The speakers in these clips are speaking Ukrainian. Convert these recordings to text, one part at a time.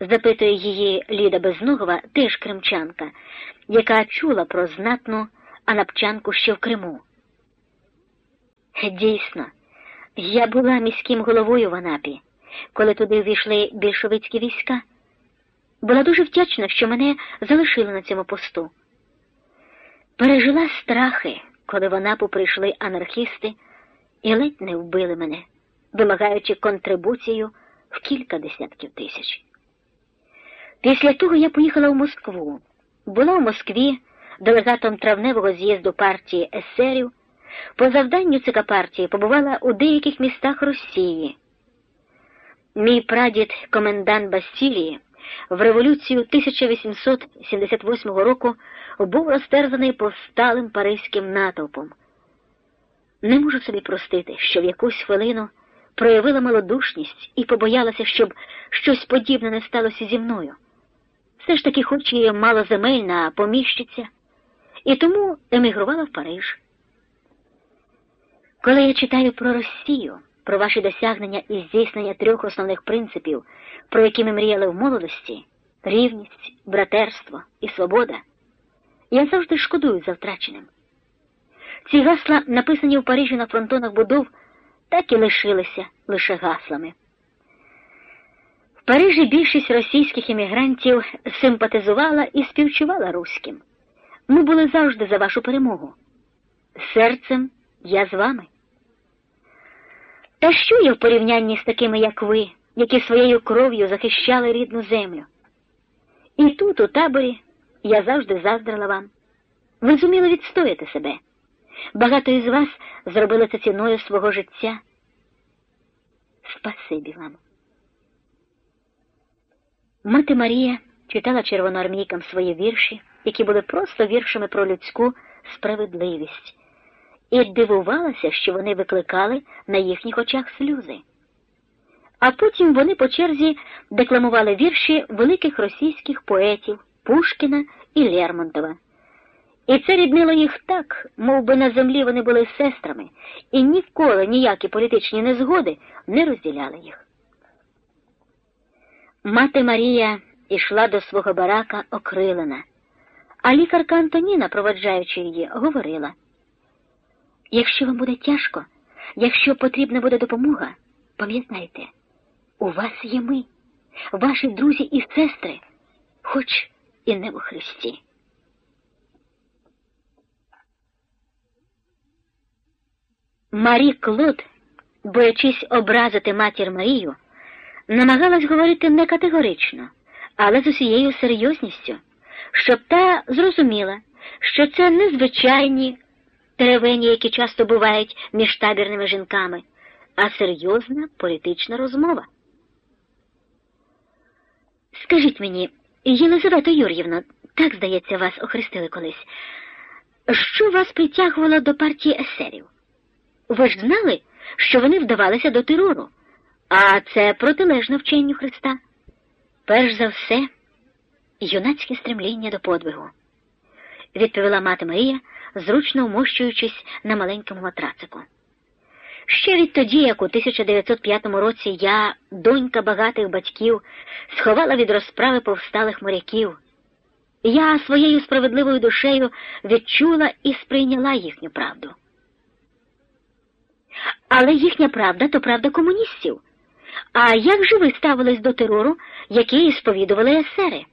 запитує її Ліда Безногова, теж кримчанка, яка чула про знатну анапчанку ще в Криму. Дійсно, я була міським головою в Анапі, коли туди війшли більшовицькі війська. Була дуже вдячна, що мене залишили на цьому посту. Пережила страхи, коли в Анапу прийшли анархісти і ледь не вбили мене, вимагаючи контрибуцію в кілька десятків тисяч. Після того я поїхала в Москву. Була в Москві делегатом травневого з'їзду партії есерів. По завданню ЦК партії побувала у деяких містах Росії. Мій прадід, комендант Бастілії, в революцію 1878 року був розтерзаний повсталим паризьким натовпом. Не можу собі простити, що в якусь хвилину проявила малодушність і побоялася, щоб щось подібне не сталося зі мною. Все ж таки, хоч і малоземельна поміщиця, і тому емігрувала в Париж. Коли я читаю про Росію, про ваші досягнення і здійснення трьох основних принципів, про які ми мріяли в молодості рівність, братерство і свобода, я завжди шкодую за втраченим. Ці гасла, написані в Парижі на фронтонах будов, так і лишилися лише гаслами. Парижі більшість російських емігрантів симпатизувала і співчувала руським. Ми були завжди за вашу перемогу. Серцем я з вами. Та що є в порівнянні з такими, як ви, які своєю кров'ю захищали рідну землю? І тут, у таборі, я завжди заздрила вам. Ви зуміли відстояти себе. Багато із вас зробили це ціною свого життя. Спасибі вам. Мати Марія читала червоноармійкам свої вірші, які були просто віршами про людську справедливість і дивувалася, що вони викликали на їхніх очах сльози. А потім вони по черзі декламували вірші великих російських поетів Пушкіна і Лермонтова. І це ріднило їх так, мов би на землі вони були сестрами, і ніколи ніякі політичні незгоди не розділяли їх. Мати Марія йшла до свого барака окрилена, а лікарка Антоніна, проводжаючи її, говорила. Якщо вам буде тяжко, якщо потрібна буде допомога, пам'ятайте, у вас є ми, ваші друзі і сестри, хоч і не у Христі. Марі Клод, боячись образити матір Марію, намагалась говорити не категорично, але з усією серйозністю, щоб та зрозуміла, що це незвичайні теревені, які часто бувають між табірними жінками, а серйозна політична розмова. Скажіть мені, Єлизавета Юр'ївна, так, здається, вас охрестили колись. Що вас притягувало до партії есерів? Ви ж знали, що вони вдавалися до терору, а це протилежно вченню Христа. Перш за все, юнацьке стремління до подвигу, відповіла мати Марія зручно вмощуючись на маленькому матрацику. Ще відтоді, як у 1905 році я, донька багатих батьків, сховала від розправи повсталих моряків, я своєю справедливою душею відчула і сприйняла їхню правду. Але їхня правда то правда комуністів. А як же ви ставились до терору, який сповідували есери?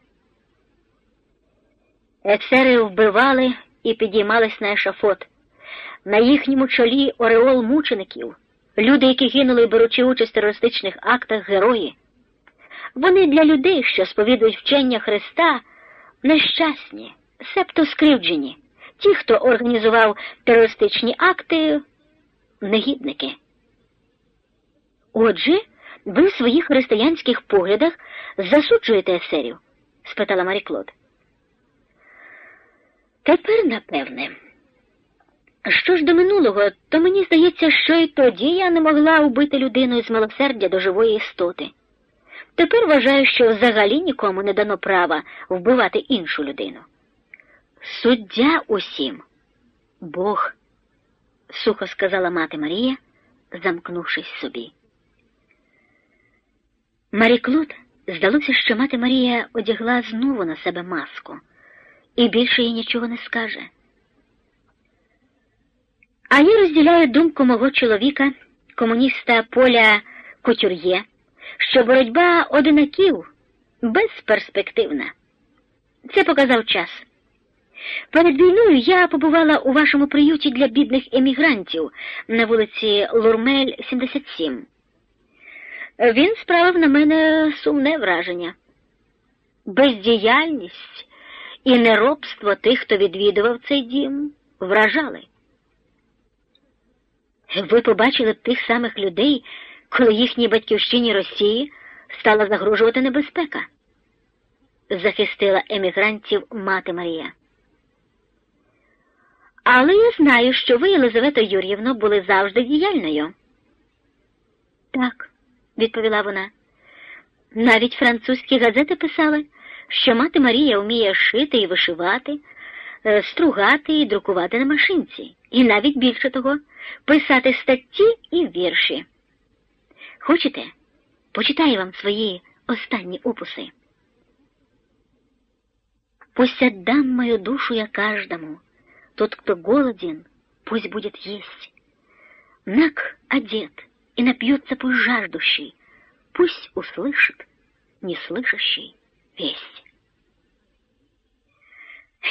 Есери вбивали і підіймались на ешафот. На їхньому чолі Ореол мучеників, люди, які гинули, беручи участь в терористичних актах герої. Вони для людей, що сповідують вчення Христа, нещасні, себто скривджені, ті, хто організував терористичні акти, негідники. Отже, ви в своїх християнських поглядах засуджуєте есерів? спитала Марі Клод. Тепер, напевне. Що ж до минулого, то мені здається, що і тоді я не могла убити людину із милосердя до живої істоти. Тепер вважаю, що взагалі нікому не дано права вбивати іншу людину. Суддя усім, Бог, сухо сказала мати Марія, замкнувшись собі. Марі Клод Здалося, що мати Марія одягла знову на себе маску і більше їй нічого не скаже. А я розділяю думку мого чоловіка, комуніста Поля Кутюр'є, що боротьба одинаків безперспективна. Це показав час. Перед війною я побувала у вашому приюті для бідних емігрантів на вулиці Лурмель, 77. Він справив на мене сумне враження. Бездіяльність і неробство тих, хто відвідував цей дім, вражали. Ви побачили б тих самих людей, коли їхній батьківщині Росії стала загрожувати небезпека, захистила емігрантів мати Марія. Але я знаю, що ви, Єлизавета Юр'ївно, були завжди діяльною. Так, відповіла вона. Навіть французькі газети писали, що мати Марія вміє шити і вишивати, е, стругати і друкувати на машинці, і навіть більше того, писати статті і вірші. Хочете, почитаю вам свої останні опуси. Пусть мою душу я каждому, Тот, кто голоден, пусть будет есть. Наг одет, и напьется пусть жаждущий, пусть услышит неслышащий весть.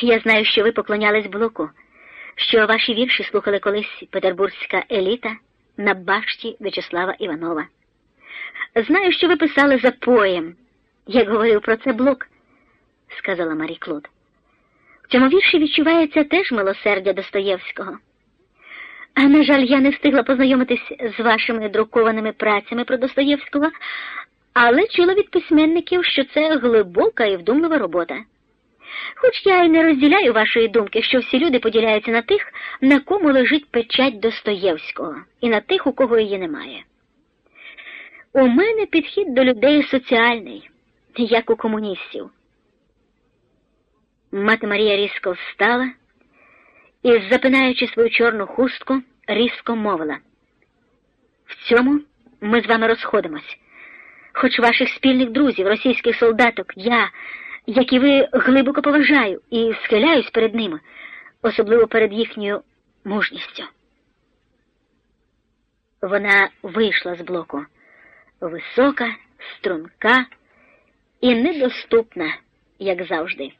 Я знаю, що ви поклонялись блоку, що ваші вірші слухали колись петербурзька еліта на башті В'ячеслава Іванова. Знаю, що ви писали за поєм, як говорив про це блок, сказала Марі Клод цьому вірші відчувається теж милосердя Достоєвського. А, на жаль, я не встигла познайомитись з вашими друкованими працями про Достоєвського, але чула від письменників, що це глибока і вдумлива робота. Хоч я й не розділяю вашої думки, що всі люди поділяються на тих, на кому лежить печать Достоєвського, і на тих, у кого її немає. У мене підхід до людей соціальний, як у комуністів. Мати Марія різко встала і, запинаючи свою чорну хустку, різко мовила. В цьому ми з вами розходимось. Хоч ваших спільних друзів, російських солдаток, я, як і ви, глибоко поважаю і схиляюсь перед ними, особливо перед їхньою мужністю. Вона вийшла з блоку висока, струнка і недоступна, як завжди.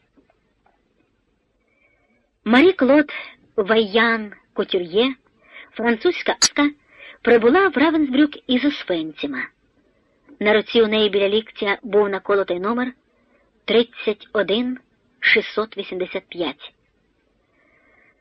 Марі Клод Вайян Котюр'є, французька аска, прибула в Равенсбрюк із Освенціма. На руці у неї біля ліктя був наколотий номер 31 685.